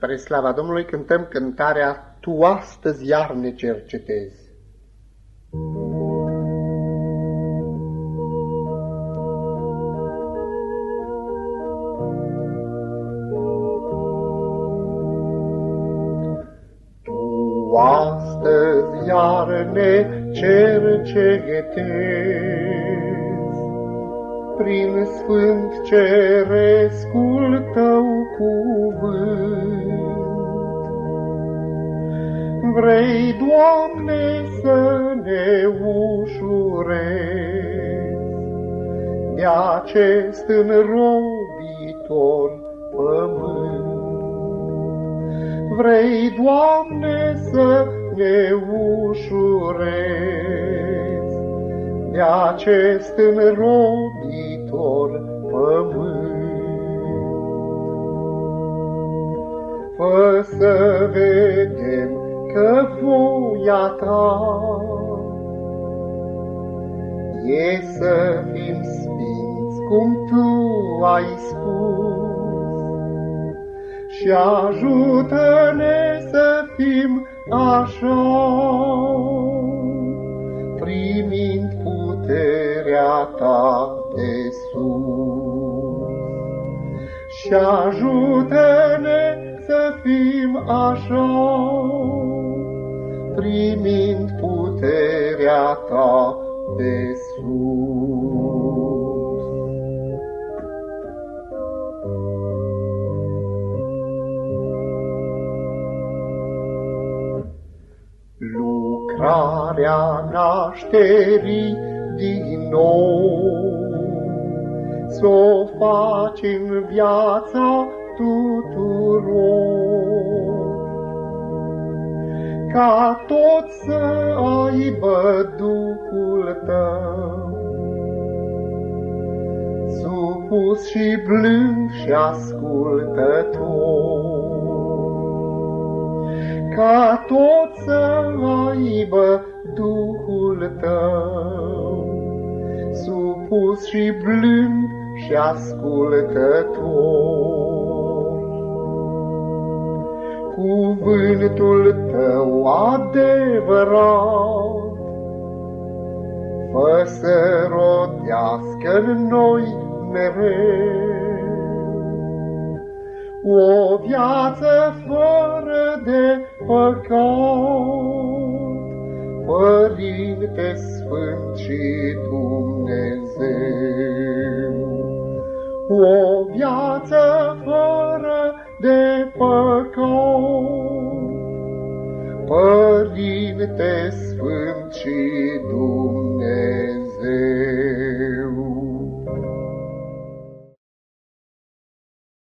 Spre slava Domnului cântăm cântarea Tu astăzi iar ne cercetezi. Tu astăzi iar ne cercetezi, prin sfânt cerescul tău cuvânt. Vrei, Doamne, să ne ușurezi de acest înrobitor pământ. Vrei, Doamne, să ne ușurezi de acest înrobitor să vedem că voia ta e să fim sfinți cum tu ai spus și ajută-ne să fim așa, primind puterea ta de sus. Și ajută-ne să fim așa, primind puterea ta de sus. Lucrarea nașterii din nou, S-o faci în viața tuturor, Ca tot să aibă Duhul tău, Supus și blând și ascultător ca tot să aibă Duhul tău, supus și blând și ascultător. Cuvântul tău adevărat, fă să rodească în noi mereu, o viață fără de păcat, Părinte Sfânt și Dumnezeu. O viață fără de păcat, Părinte Sfânt și Dumnezeu.